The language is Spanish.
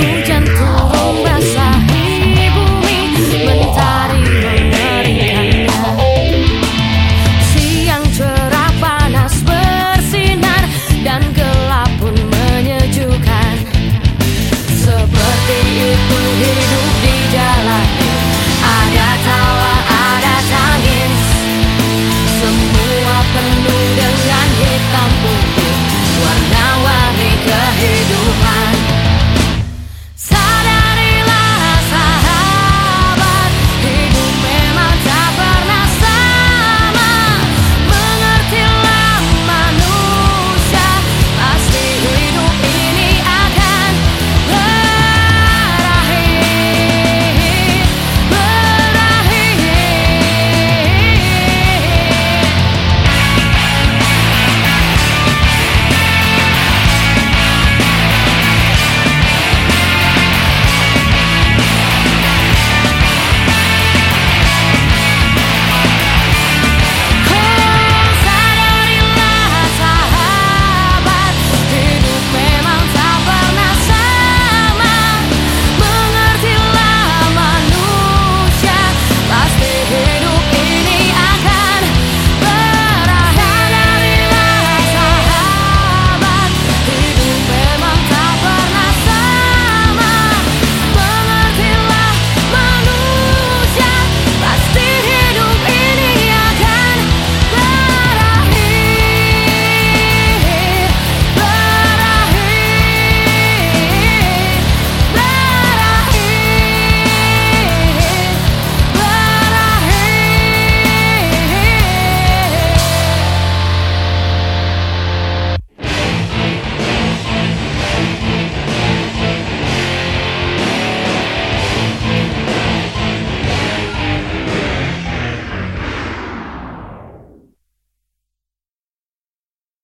escucha